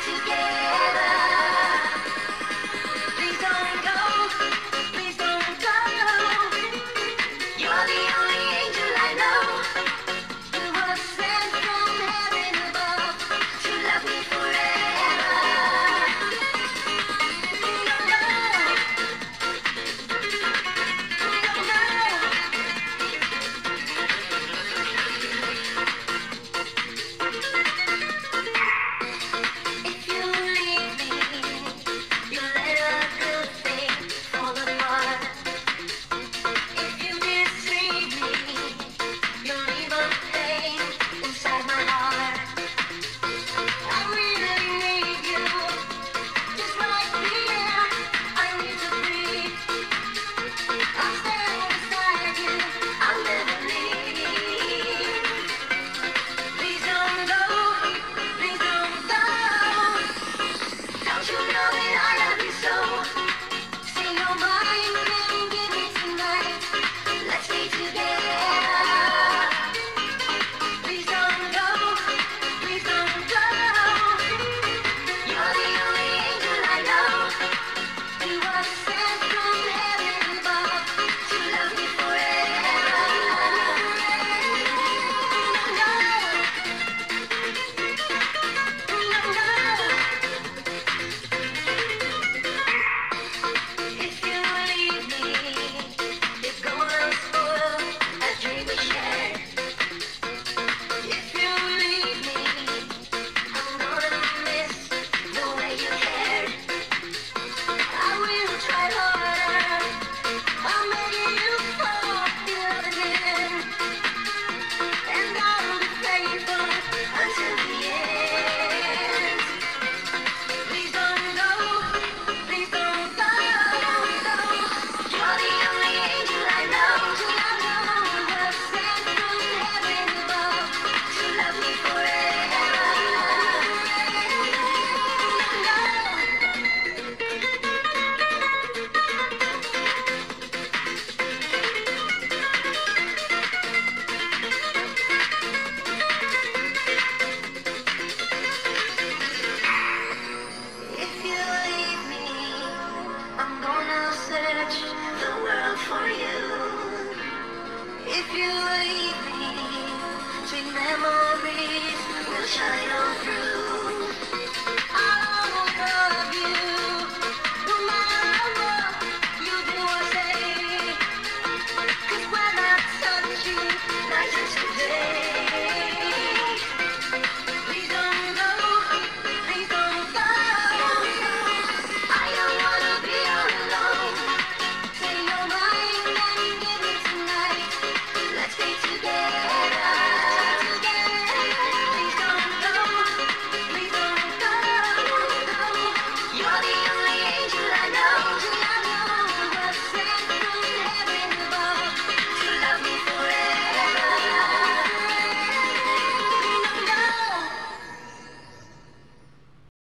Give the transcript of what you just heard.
together. Shine on